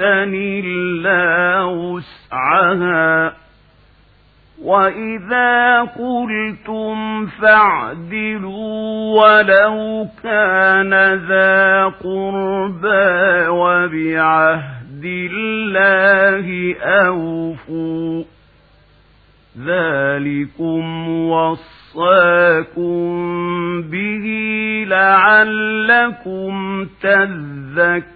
إلا وسعها. وإذا قلتم فاعدلوا ولو كان ذا قربى وبعهد الله أوفوا. ذلكم وصاكم به لعلكم تذكرون.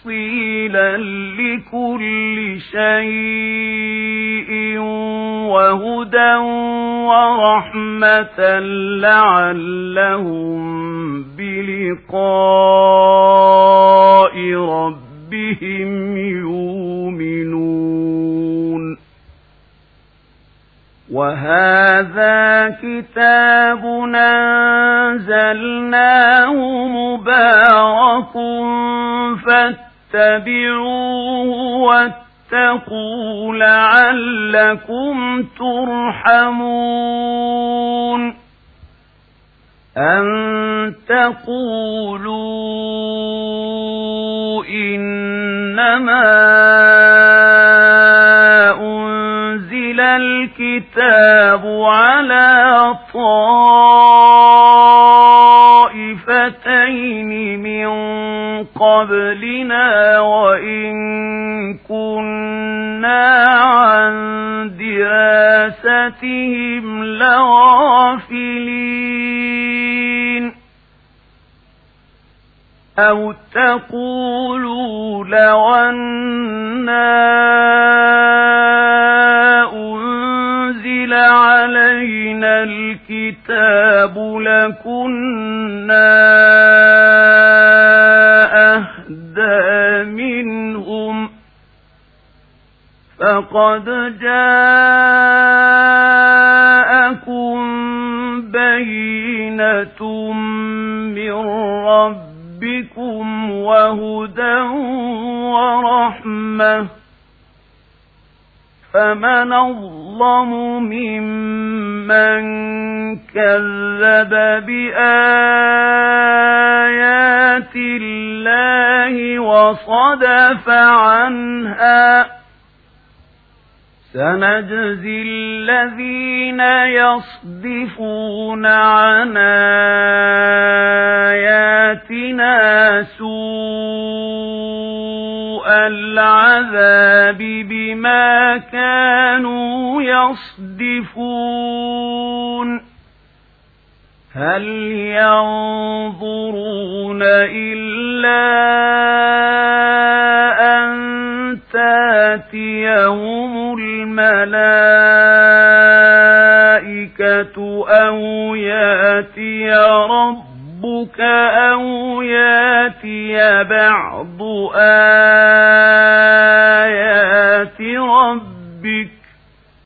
وتفصيلا لكل شيء وهدى ورحمة لعلهم بلقاء ربهم يؤمنون. وهذا كتاب أنزلناه مبارك فاتبعوه واتقوا لعلكم ترحمون. أن تقولوا إنما أنزل الكتاب على طائفتين من قبلنا وإن كنا عن دراستهم لغافلين. أو تقولوا لو علينا الكتاب لكنا أهدى منهم فقد جاءكم بينة من ربكم وهدى ورحمة فمن أظلم ممن كذب بآيات الله وصدف عنها سنجزي الذين يصدفون عن آياتنا سوء العذاب بما كانوا يصدفون. هل ينظرون إلا أن تاتيهم الملائكة أو يأتي ربك أو ياتي بعض آيات